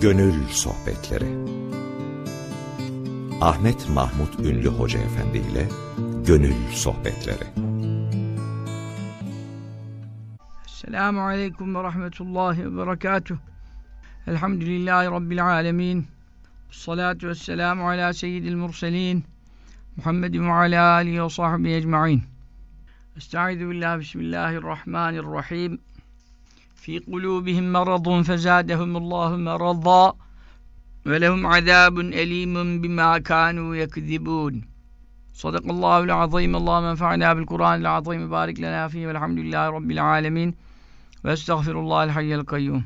Gönül Sohbetleri. Ahmet Mahmut Ünlü Hoca Efendi ile Gönül Sohbetleri. Selamun Aleyküm ve Rahmetullahi ve Berekatuhu Elhamdülillahi Rabbil Alemin. Salatu ve selamu ala seyyidil murselin. Muhammedin ve ala alihi ve sahbihi ecma'in. Estaizu billah bismillahirrahmanirrahim fi kulubihim meradun fezadehumullahu merada ve lehum azabun elimun bima kanu yekzibun. Sadakallahu azim. Allah menfa'na bil Kur'anil azim. Barik lana fihi velhamdülillahi rabbil alamin. Ve estağfirullahal hayyel kayyum.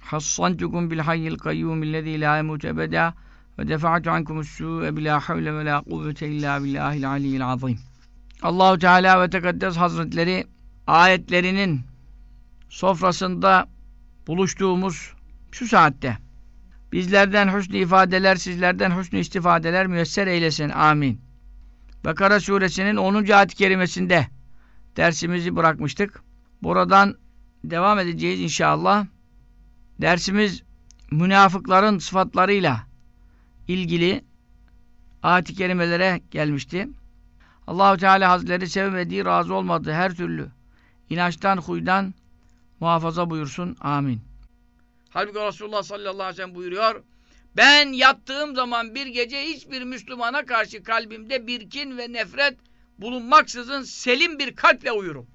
Hassantukum bil hayyil kayyum allazi la yemut ebeda ve defa'tu ankumus su'e bila havle ve la kuvvete illa billahil aliyyil azim. Allahu Teala ve Tekaddes Hazretleri ayetlerinin sofrasında buluştuğumuz şu saatte bizlerden hüsnü ifadeler, sizlerden hüsnü istifadeler müyesser eylesin. Amin. Bekara suresinin 10. ayet-i kerimesinde dersimizi bırakmıştık. Buradan devam edeceğiz inşallah. Dersimiz münafıkların sıfatlarıyla ilgili ayet-i kerimelere gelmişti. Allahu Teala Hazretleri sevmediği, razı olmadığı her türlü inançtan, huydan muhafaza buyursun. Amin. Halbuki Resulullah sallallahu aleyhi ve sellem buyuruyor. Ben yattığım zaman bir gece hiçbir Müslümana karşı kalbimde bir kin ve nefret bulunmaksızın selim bir kalple uyurum.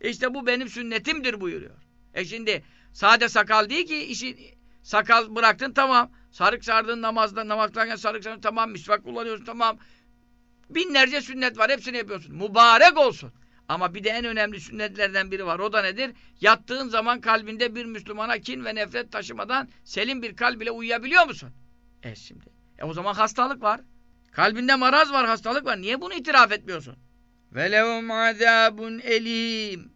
İşte bu benim sünnetimdir buyuruyor. E şimdi sade sakal değil ki işi sakal bıraktın tamam. Sarık sardın namazda namazlarken sarık sardın tamam. Misvak kullanıyorsun tamam. Binlerce sünnet var hepsini yapıyorsun. Mübarek olsun. Ama bir de en önemli sünnetlerden biri var. O da nedir? Yattığın zaman kalbinde bir Müslümana kin ve nefret taşımadan selim bir kalb ile uyuyabiliyor musun? E şimdi. E o zaman hastalık var. Kalbinde maraz var, hastalık var. Niye bunu itiraf etmiyorsun? Velevum azabun elim.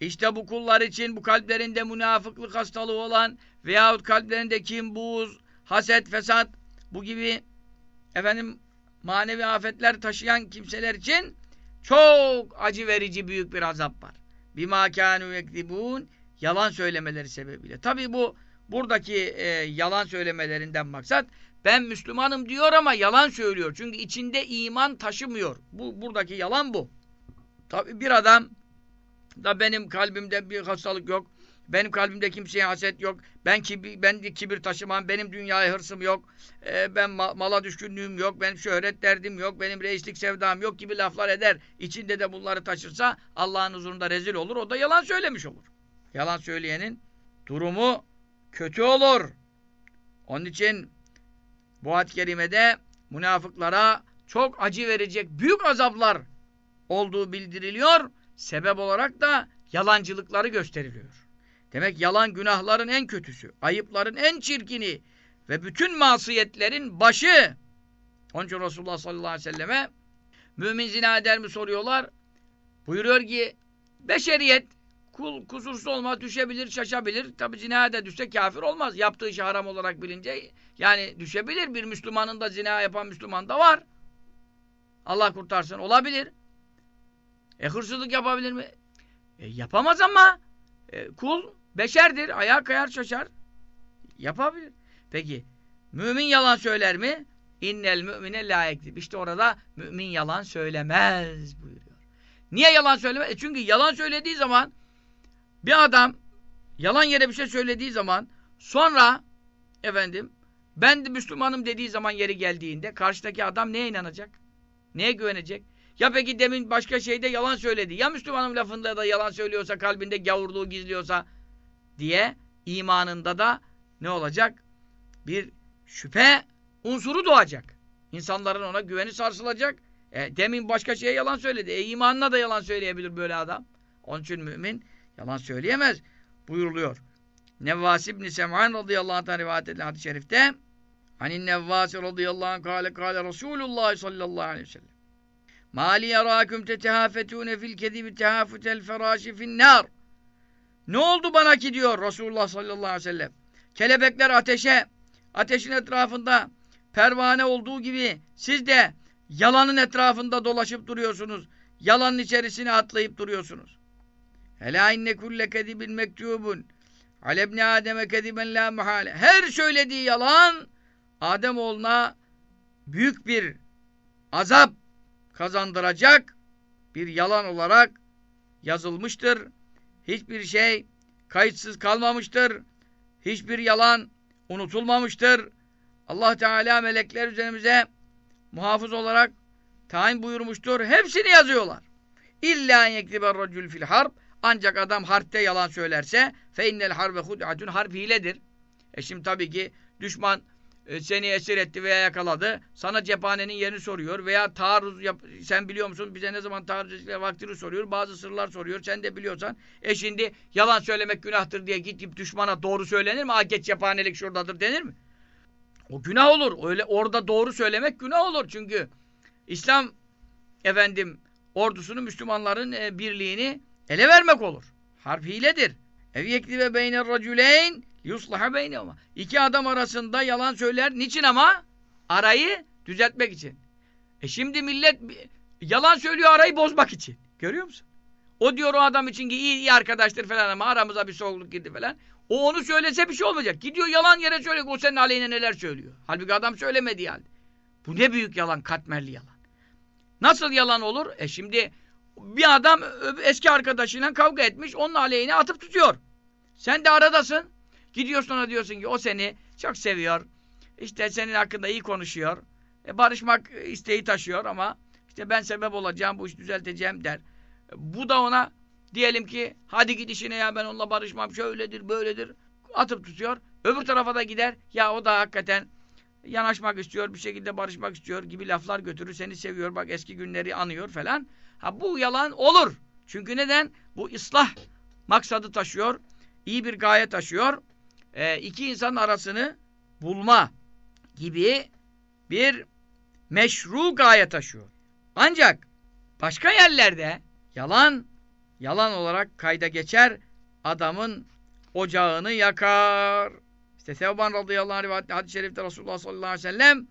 İşte bu kullar için bu kalplerinde münafıklık hastalığı olan veyahut kalplerinde kin, buğuz, haset, fesat bu gibi efendim manevi afetler taşıyan kimseler için çok acı verici büyük bir azap var. Bima kânû yekdibûn yalan söylemeleri sebebiyle. Tabi bu buradaki e, yalan söylemelerinden maksat ben Müslümanım diyor ama yalan söylüyor. Çünkü içinde iman taşımıyor. Bu buradaki yalan bu. Tabi bir adam da benim kalbimde bir hastalık yok. Benim kalbimde kimseye haset yok. Ben kibir, ben kibir taşımam. Benim dünyaya hırsım yok. Ee, ben ma mala düşkünlüğüm yok. Benim şöhret derdim yok. Benim reislik sevdam yok gibi laflar eder. İçinde de bunları taşırsa Allah'ın huzurunda rezil olur. O da yalan söylemiş olur. Yalan söyleyenin durumu kötü olur. Onun için bu ayet-i kerimede münafıklara çok acı verecek büyük azaplar olduğu bildiriliyor. Sebep olarak da yalancılıkları gösteriliyor. Demek yalan günahların en kötüsü, ayıpların en çirkini ve bütün masiyetlerin başı. Onun için Resulullah sallallahu aleyhi ve selleme mümin zina eder mi soruyorlar. Buyuruyor ki beşeriyet kul kusursuz olmaz, düşebilir, şaşabilir. Tabi zina da düşse kafir olmaz. Yaptığı işi haram olarak bilince yani düşebilir. Bir Müslümanın da zina yapan Müslüman da var. Allah kurtarsın. Olabilir. E hırsızlık yapabilir mi? E, yapamaz ama e, kul Beşerdir. Ayağa kayar şaşar. Yapabilir. Peki mümin yalan söyler mi? İnnel mümine la İşte orada mümin yalan söylemez buyuruyor. Niye yalan söylemez? E çünkü yalan söylediği zaman bir adam yalan yere bir şey söylediği zaman sonra efendim ben de Müslümanım dediği zaman yeri geldiğinde karşıdaki adam neye inanacak? Neye güvenecek? Ya peki demin başka şeyde yalan söyledi. Ya Müslümanım lafında da yalan söylüyorsa, kalbinde gavurluğu gizliyorsa diye imanında da ne olacak? Bir şüphe unsuru doğacak. İnsanların ona güveni sarsılacak. E, demin başka şeye yalan söyledi. E imanına da yalan söyleyebilir böyle adam. Onun için mümin yalan söyleyemez buyuruluyor. Nevvas ibn Sem'an radıyallahu anh rivayet edilen hadis-i şerifte Hanin Nevvas radıyallahu anh kâle kâle Resulullah sallallahu aleyhi ve sellem Mâli yerâküm tetehâfetûne fil kedibi tehâfütel ferâşi finnâr ne oldu bana ki diyor Resulullah sallallahu aleyhi ve sellem. Kelebekler ateşe, ateşin etrafında pervane olduğu gibi siz de yalanın etrafında dolaşıp duruyorsunuz. Yalanın içerisine atlayıp duruyorsunuz. Hela inne kulle kedibin mektubun Alebni Adem'e kediben la muhale. Her söylediği yalan Adem oğluna büyük bir azap kazandıracak bir yalan olarak yazılmıştır. Hiçbir şey kayıtsız kalmamıştır. Hiçbir yalan unutulmamıştır. Allah Teala melekler üzerimize muhafız olarak tayin buyurmuştur. Hepsini yazıyorlar. İlla yektiber racül fil harp ancak adam harpte yalan söylerse fe innel harbe hud'atun harp hiledir. E şimdi tabii ki düşman seni esir etti veya yakaladı. Sana cephanenin yerini soruyor veya taarruz yap sen biliyor musun? Bize ne zaman taarruz vaktini soruyor. Bazı sırlar soruyor. Sen de biliyorsan. E şimdi yalan söylemek günahtır diye gidip düşmana doğru söylenir mi? Ha geç cephanelik şuradadır denir mi? O günah olur. Öyle orada doğru söylemek günah olur. Çünkü İslam efendim ordusunu Müslümanların e, birliğini ele vermek olur. Harp hiledir. Ev yeklibe beyner racüleyn yuslaha beynehuma. İki adam arasında yalan söyler. Niçin ama? Arayı düzeltmek için. E şimdi millet yalan söylüyor arayı bozmak için. Görüyor musun? O diyor o adam için ki iyi, iyi arkadaştır falan ama aramıza bir soğukluk girdi falan. O onu söylese bir şey olmayacak. Gidiyor yalan yere söylüyor. O senin aleyhine neler söylüyor. Halbuki adam söylemedi yani. Bu ne büyük yalan, katmerli yalan. Nasıl yalan olur? E şimdi bir adam eski arkadaşıyla kavga etmiş, onun aleyhine atıp tutuyor. Sen de aradasın. Gidiyorsun ona diyorsun ki o seni çok seviyor. İşte senin hakkında iyi konuşuyor. E, barışmak isteği taşıyor ama işte ben sebep olacağım, bu işi düzelteceğim der. E, bu da ona diyelim ki hadi git işine ya ben onunla barışmam şöyledir böyledir atıp tutuyor. Öbür tarafa da gider ya o da hakikaten yanaşmak istiyor, bir şekilde barışmak istiyor gibi laflar götürür. Seni seviyor, bak eski günleri anıyor falan. Ha bu yalan olur. Çünkü neden? Bu ıslah maksadı taşıyor. iyi bir gaye taşıyor. Ee, iki insanın arasını bulma gibi bir meşru gaye taşıyor. Ancak başka yerlerde yalan yalan olarak kayda geçer. Adamın ocağını yakar. İşte Sevban radıyallahu anh hadis-i şerifte Resulullah sallallahu aleyhi ve sellem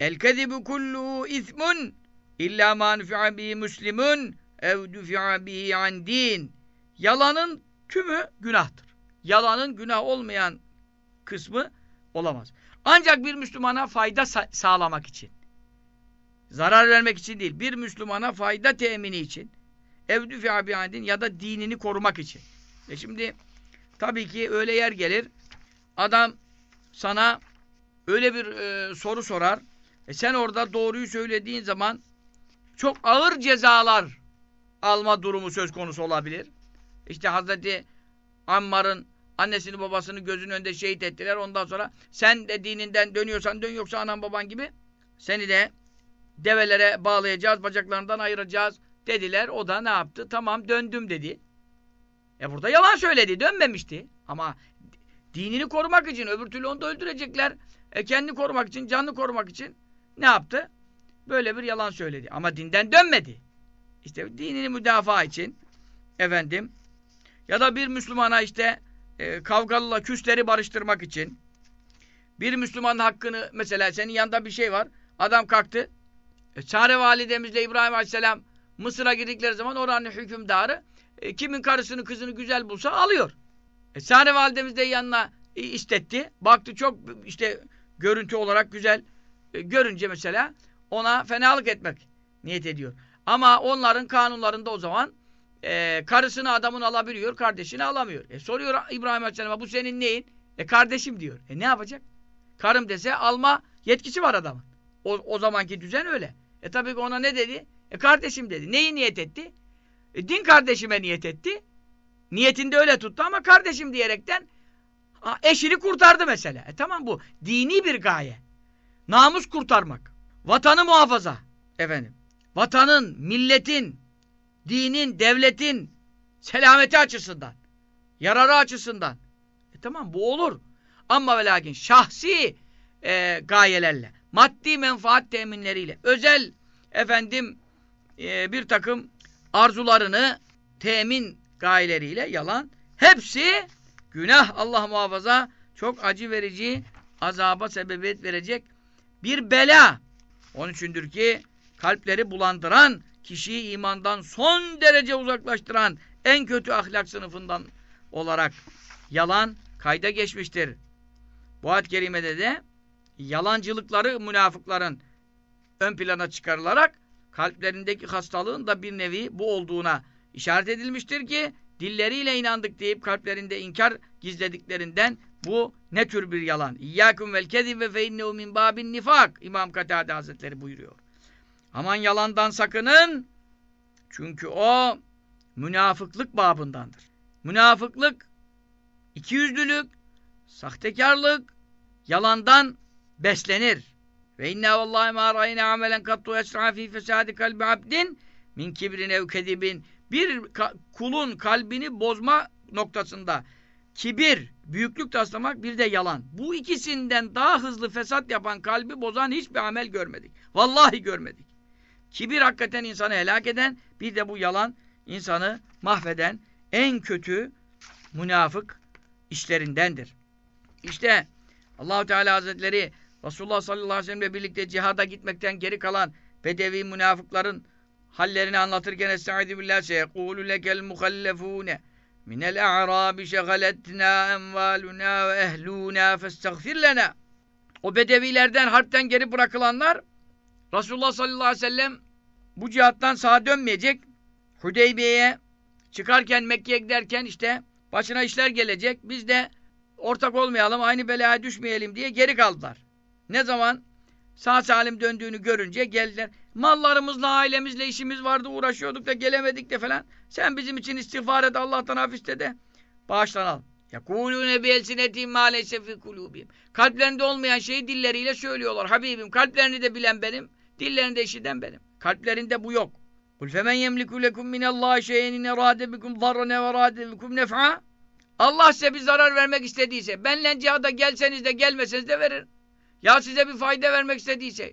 El kezibu kullu ismun illa ma nufi'a bihi muslimun ev dufi'a bihi an din. Yalanın tümü günahtır. Yalanın günah olmayan kısmı olamaz. Ancak bir Müslümana fayda sa sağlamak için, zarar vermek için değil, bir Müslümana fayda temini için, ev dufi'a bihi an din ya da dinini korumak için. E şimdi tabii ki öyle yer gelir, Adam sana öyle bir e, soru sorar. E sen orada doğruyu söylediğin zaman çok ağır cezalar alma durumu söz konusu olabilir. İşte Hazreti Ammar'ın annesini babasını gözünün önünde şehit ettiler. Ondan sonra sen de dininden dönüyorsan dön yoksa anan baban gibi seni de develere bağlayacağız, bacaklarından ayıracağız dediler. O da ne yaptı? Tamam döndüm dedi. E burada yalan söyledi. Dönmemişti. Ama Dinini korumak için. Öbür türlü onu da öldürecekler. E kendini korumak için, canını korumak için ne yaptı? Böyle bir yalan söyledi. Ama dinden dönmedi. İşte dinini müdafaa için efendim ya da bir Müslümana işte e, kavgalıla küsleri barıştırmak için bir Müslümanın hakkını mesela senin yanında bir şey var. Adam kalktı. E, Çare validemizle İbrahim Aleyhisselam Mısır'a girdikleri zaman oranın hükümdarı e, kimin karısını kızını güzel bulsa alıyor. E, Sare validemiz de yanına istetti. Baktı çok işte görüntü olarak güzel e, görünce mesela ona fenalık etmek niyet ediyor. Ama onların kanunlarında o zaman e, karısını adamın alabiliyor, kardeşini alamıyor. E, soruyor İbrahim Aleyhisselam'a bu senin neyin? E kardeşim diyor. E ne yapacak? Karım dese alma yetkisi var adamın. O, o zamanki düzen öyle. E tabii ki ona ne dedi? E kardeşim dedi. Neyi niyet etti? E, din kardeşime niyet etti. Niyetinde öyle tuttu ama kardeşim diyerekten eşini kurtardı mesela. E tamam bu dini bir gaye. Namus kurtarmak. Vatanı muhafaza. Efendim. Vatanın, milletin, dinin, devletin selameti açısından. Yararı açısından. E tamam bu olur. Ama ve lakin şahsi e, gayelerle, maddi menfaat teminleriyle, özel efendim e, bir takım arzularını temin gayeleriyle yalan. Hepsi günah Allah muhafaza çok acı verici azaba sebebiyet verecek bir bela. Onun içindir ki kalpleri bulandıran, kişiyi imandan son derece uzaklaştıran en kötü ahlak sınıfından olarak yalan kayda geçmiştir. Bu ayet-i kerimede de yalancılıkları münafıkların ön plana çıkarılarak kalplerindeki hastalığın da bir nevi bu olduğuna işaret edilmiştir ki dilleriyle inandık deyip kalplerinde inkar gizlediklerinden bu ne tür bir yalan? İyyâküm vel kezibe fe innehu min babin nifak. İmam Katade Hazretleri buyuruyor. Aman yalandan sakının. Çünkü o münafıklık babındandır. Münafıklık, ikiyüzlülük, sahtekarlık, yalandan beslenir. Ve inna vallahi ma rayna amelen kattu esra fi fesadi kalbi abdin min kibrin ev. Bir kulun kalbini bozma noktasında kibir, büyüklük taslamak bir de yalan. Bu ikisinden daha hızlı fesat yapan kalbi bozan hiçbir amel görmedik. Vallahi görmedik. Kibir hakikaten insanı helak eden, bir de bu yalan insanı mahveden en kötü münafık işlerindendir. İşte Allahu Teala Hazretleri Resulullah sallallahu aleyhi ve sellemle birlikte cihada gitmekten geri kalan bedevi münafıkların hallerini anlatırken Estaizu billah seyekûlü lekel muhallefûne minel a'râbi şegaletnâ envâlunâ ve ehlûnâ festagfir lenâ o bedevilerden harpten geri bırakılanlar Resulullah sallallahu aleyhi ve sellem bu cihattan sağa dönmeyecek. Hudeybiye'ye çıkarken Mekke'ye giderken işte başına işler gelecek. Biz de ortak olmayalım, aynı belaya düşmeyelim diye geri kaldılar. Ne zaman sağ salim döndüğünü görünce geldiler. Mallarımızla, ailemizle işimiz vardı, uğraşıyorduk da gelemedik de falan. Sen bizim için istiğfar et, Allah'tan hafiste de bağışlanalım. يَقُولُونَ بِيَلْسِنَتِهِمْ مَا لَيْسَ فِي قُلُوبِهِمْ Kalplerinde olmayan şeyi dilleriyle söylüyorlar. Habibim kalplerini de bilen benim, Dillerinde işiten benim. Kalplerinde bu yok. Kul femen yemliku lekum minallahi şeyen in erade bikum zarrane ve erade bikum nef'a. Allah size bir zarar vermek istediyse, benle cihada gelseniz de gelmeseniz de verir. Ya size bir fayda vermek istediyse,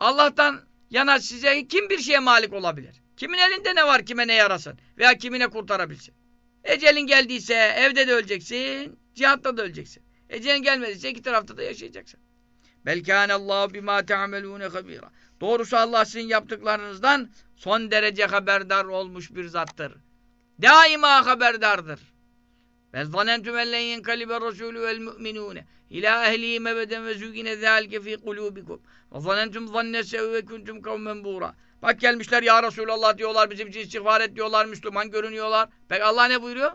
Allah'tan yana size kim bir şeye malik olabilir? Kimin elinde ne var kime ne yarasın veya kimine kurtarabilsin? Ecelin geldiyse evde de öleceksin, cihatta da öleceksin. Ecelin gelmediyse iki tarafta da yaşayacaksın. Belkâne Allah bima te'amelûne habîrâ. Doğrusu Allah sizin yaptıklarınızdan son derece haberdar olmuş bir zattır. Daima haberdardır. Ve zanentum ellen yenkalibe rasûlü vel mü'minûne ilâ ehlihim ebeden ve zûgine zâlike fî kulûbikum. Ve zanentum zanne ve kuntum kavmen bûrâ. Bak gelmişler ya Resulallah diyorlar, bizim için istiğfar et diyorlar, Müslüman görünüyorlar. Peki Allah ne buyuruyor?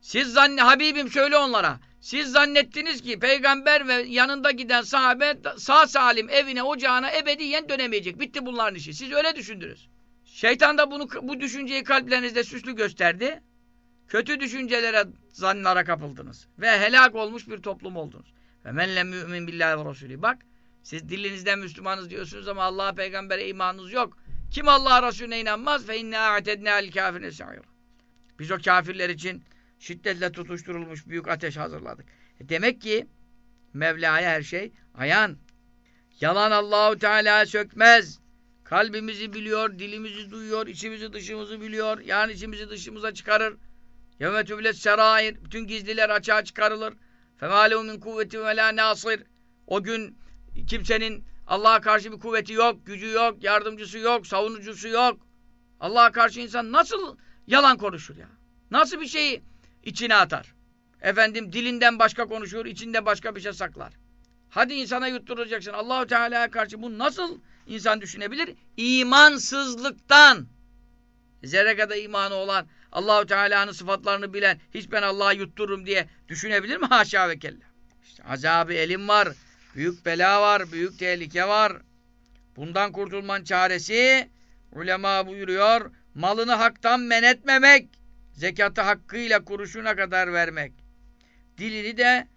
Siz zanne, Habibim söyle onlara. Siz zannettiniz ki peygamber ve yanında giden sahabe sağ salim evine, ocağına ebediyen dönemeyecek. Bitti bunların işi. Siz öyle düşündünüz. Şeytan da bunu bu düşünceyi kalplerinizde süslü gösterdi. Kötü düşüncelere, zannlara kapıldınız. Ve helak olmuş bir toplum oldunuz. Ve men lem mümin billahi ve rasulü. Bak siz dilinizden Müslümanız diyorsunuz ama Allah'a peygambere imanınız yok. Kim Allah'a Resulüne inanmaz fe inne a'tedne el kafirine. Biz o kafirler için şiddetle tutuşturulmuş büyük ateş hazırladık. E demek ki Mevla'ya her şey ayan. Yalan Allahu Teala sökmez. Kalbimizi biliyor, dilimizi duyuyor, içimizi dışımızı biliyor. Yani içimizi dışımıza çıkarır. Yevme tüblet serair. Bütün gizliler açığa çıkarılır. Femâlehu min kuvveti ve lâ nasir. O gün kimsenin Allah'a karşı bir kuvveti yok, gücü yok, yardımcısı yok, savunucusu yok. Allah'a karşı insan nasıl yalan konuşur ya? Nasıl bir şeyi içine atar? Efendim dilinden başka konuşur, içinde başka bir şey saklar. Hadi insana yutturacaksın. Allahu Teala'ya karşı bu nasıl insan düşünebilir? İmansızlıktan. Zerre kadar imanı olan, Allahu Teala'nın sıfatlarını bilen, hiç ben Allah'a yuttururum diye düşünebilir mi? Haşa ve kella. İşte azabı elim var, büyük bela var, büyük tehlike var. Bundan kurtulmanın çaresi, ulema buyuruyor, malını haktan men etmemek, zekatı hakkıyla kuruşuna kadar vermek. Dilini de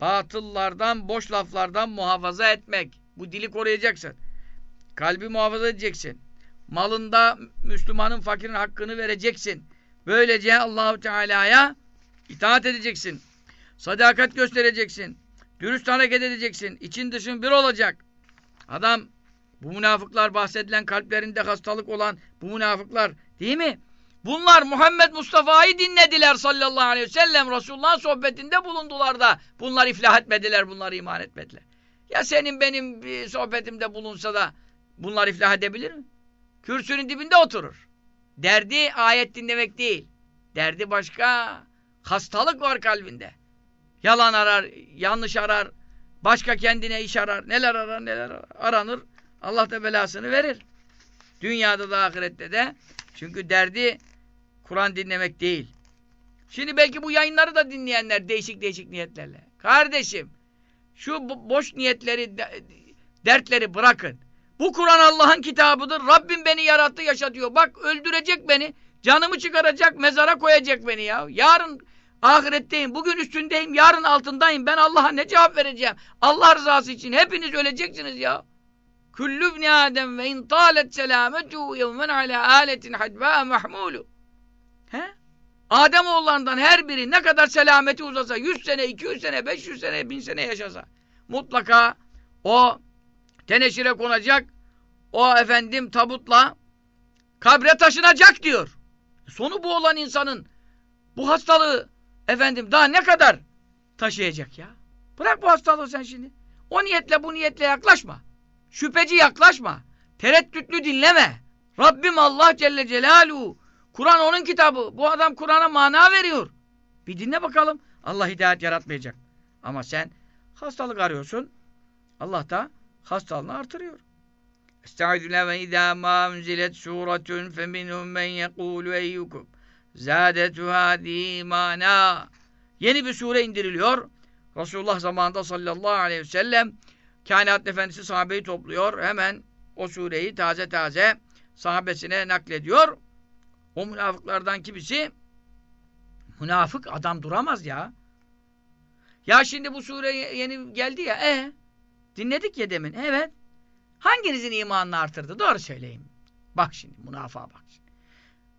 batıllardan, boş laflardan muhafaza etmek. Bu dili koruyacaksın. Kalbi muhafaza edeceksin. Malında Müslümanın fakirin hakkını vereceksin. Böylece Allahu Teala'ya itaat edeceksin. Sadakat göstereceksin. Dürüst hareket edeceksin. İçin dışın bir olacak. Adam bu münafıklar bahsedilen kalplerinde hastalık olan bu münafıklar değil mi? Bunlar Muhammed Mustafa'yı dinlediler sallallahu aleyhi ve sellem. Resulullah'ın sohbetinde bulundular da bunlar iflah etmediler, bunlar iman etmediler. Ya senin benim bir sohbetimde bulunsa da bunlar iflah edebilir mi? Kürsünün dibinde oturur. Derdi ayet dinlemek değil. Derdi başka. Hastalık var kalbinde. Yalan arar, yanlış arar, başka kendine iş arar, neler arar, neler aranır. Allah da belasını verir. Dünyada da ahirette de. Çünkü derdi Kur'an dinlemek değil. Şimdi belki bu yayınları da dinleyenler değişik değişik niyetlerle. Kardeşim, şu boş niyetleri, dertleri bırakın. Bu Kur'an Allah'ın kitabıdır. Rabbim beni yarattı, yaşatıyor. Bak öldürecek beni. Canımı çıkaracak, mezara koyacak beni ya. Yarın ahiretteyim, bugün üstündeyim, yarın altındayım. Ben Allah'a ne cevap vereceğim? Allah rızası için hepiniz öleceksiniz ya. Kullu ibni Adem ve in talet selametu yevmen ala aletin hadba mahmulu. He? Adem oğullarından her biri ne kadar selameti uzasa, 100 sene, 200 sene, 500 sene, 1000 sene yaşasa mutlaka o teneşire konacak, o efendim tabutla kabre taşınacak diyor. Sonu bu olan insanın bu hastalığı efendim daha ne kadar taşıyacak ya? Bırak bu hastalığı sen şimdi. O niyetle bu niyetle yaklaşma. Şüpheci yaklaşma. Tereddütlü dinleme. Rabbim Allah Celle Celaluhu. Kur'an onun kitabı. Bu adam Kur'an'a mana veriyor. Bir dinle bakalım. Allah hidayet yaratmayacak. Ama sen hastalık arıyorsun. Allah da hastalığını artırıyor. Estaizu ve izâ mâ unzilet sûretun feminhum men yekûlu eyyukum zâdetu hâdî imâna. Yeni bir sure indiriliyor. Resulullah zamanında sallallahu aleyhi ve sellem Kainat Efendisi sahabeyi topluyor. Hemen o sureyi taze taze sahabesine naklediyor. O münafıklardan kimisi münafık adam duramaz ya. Ya şimdi bu sure yeni geldi ya. E dinledik ya demin. Evet. Hanginizin imanını artırdı? Doğru söyleyin. Bak şimdi münafığa bak. Şimdi.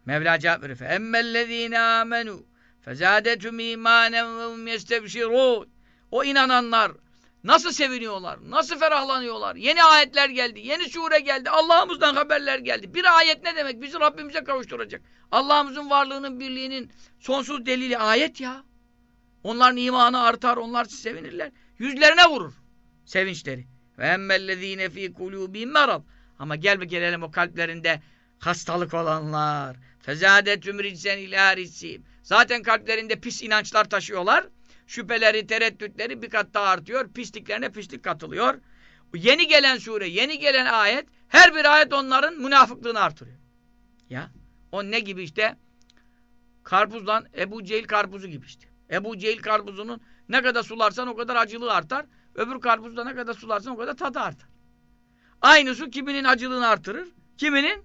Mevla cevap veriyor. Emmellezine amenu fezadetum imanen ve hum yestebşirun. O inananlar Nasıl seviniyorlar, nasıl ferahlanıyorlar. Yeni ayetler geldi, yeni sure geldi, Allah'ımızdan haberler geldi. Bir ayet ne demek? Bizi Rabbimize kavuşturacak. Allah'ımızın varlığının, birliğinin sonsuz delili ayet ya. Onların imanı artar, onlar sevinirler. Yüzlerine vurur sevinçleri. Ve emmellezine fî kulûbîm merad. Ama gel bir gelelim o kalplerinde hastalık olanlar. Fezâdetüm ricsen ilâ Zaten kalplerinde pis inançlar taşıyorlar şüpheleri, tereddütleri bir kat daha artıyor. Pisliklerine pislik katılıyor. Yeni gelen sure, yeni gelen ayet, her bir ayet onların münafıklığını artırıyor. Ya, o ne gibi işte? Karpuzdan, Ebu Cehil karpuzu gibi işte. Ebu Cehil karpuzunun ne kadar sularsan o kadar acılığı artar. Öbür karpuzda ne kadar sularsan o kadar tadı artar. Aynı su kiminin acılığını artırır, kiminin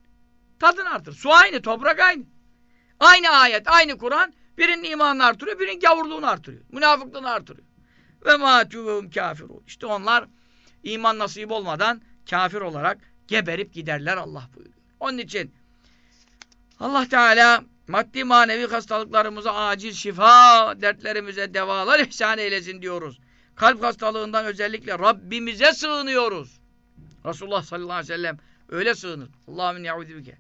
tadını artırır. Su aynı, toprak aynı. Aynı ayet, aynı Kur'an Birinin imanını artırıyor, birinin gavurluğunu artırıyor. Münafıklığını artırıyor. Ve mâtûvehum kâfirûn. İşte onlar iman nasip olmadan kafir olarak geberip giderler Allah buyuruyor. Onun için Allah Teala maddi manevi hastalıklarımıza acil şifa, dertlerimize devalar ihsan eylesin diyoruz. Kalp hastalığından özellikle Rabbimize sığınıyoruz. Resulullah sallallahu aleyhi ve sellem öyle sığınır. Allahümme ne'udhu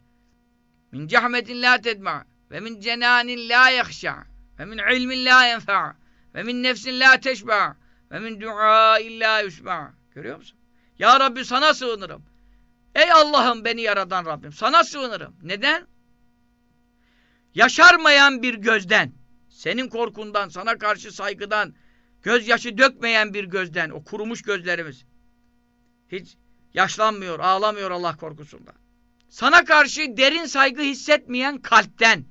Min cehmetin la tedma ve min cenanin la yahşa ve min ilmin la yenfa ve min nefsin la teşba ve min duain la yusma. Görüyor musun? Ya Rabbi sana sığınırım. Ey Allah'ım beni yaradan Rabbim. Sana sığınırım. Neden? Yaşarmayan bir gözden, senin korkundan, sana karşı saygıdan, gözyaşı dökmeyen bir gözden, o kurumuş gözlerimiz. Hiç yaşlanmıyor, ağlamıyor Allah korkusundan. Sana karşı derin saygı hissetmeyen kalpten,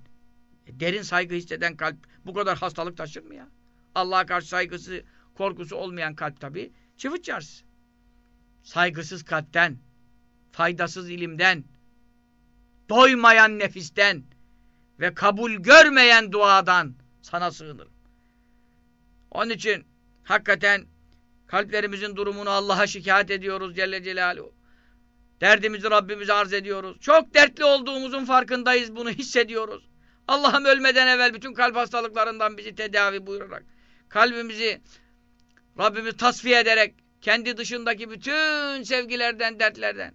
derin saygı hisseden kalp bu kadar hastalık taşır mı ya? Allah'a karşı saygısı, korkusu olmayan kalp tabi çıvıt çarşısı. Saygısız kalpten, faydasız ilimden, doymayan nefisten ve kabul görmeyen duadan sana sığınırım. Onun için hakikaten kalplerimizin durumunu Allah'a şikayet ediyoruz Celle Celaluhu. Derdimizi Rabbimize arz ediyoruz. Çok dertli olduğumuzun farkındayız, bunu hissediyoruz. Allah'ım ölmeden evvel bütün kalp hastalıklarından bizi tedavi buyurarak, kalbimizi Rabbimiz tasfiye ederek, kendi dışındaki bütün sevgilerden, dertlerden,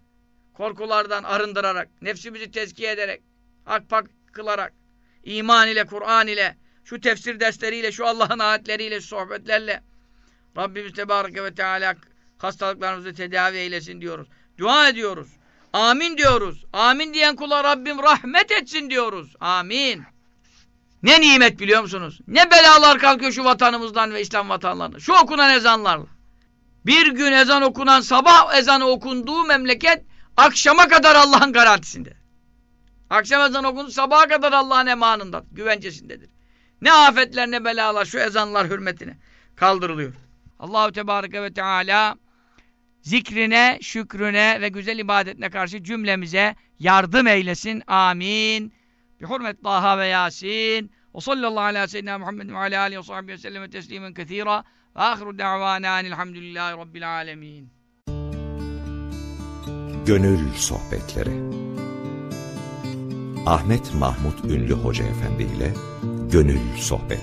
korkulardan arındırarak, nefsimizi tezkiye ederek, hak pak kılarak, iman ile, Kur'an ile, şu tefsir dersleriyle, şu Allah'ın ayetleriyle, şu sohbetlerle Rabbimiz Tebareke ve Teala hastalıklarımızı tedavi eylesin diyoruz. Dua ediyoruz. Amin diyoruz. Amin diyen kula Rabbim rahmet etsin diyoruz. Amin. Ne nimet biliyor musunuz? Ne belalar kalkıyor şu vatanımızdan ve İslam vatanlarından. Şu okunan ezanlarla. Bir gün ezan okunan sabah ezanı okunduğu memleket akşama kadar Allah'ın garantisinde. Akşam ezanı okundu sabaha kadar Allah'ın emanında, güvencesindedir. Ne afetler ne belalar şu ezanlar hürmetine kaldırılıyor. Allahu Tebareke ve Teala zikrine, şükrüne ve güzel ibadetine karşı cümlemize yardım eylesin. Amin. Bi hurmet Taha ve Yasin. Ve sallallahu ala seyyidina Muhammed ve ala alihi ve sahbihi ve sellem teslimen kethira. Ve ahiru da'vana enilhamdülillahi rabbil alemin. Gönül Sohbetleri Ahmet Mahmut Ünlü Hoca Efendi ile Gönül Sohbetleri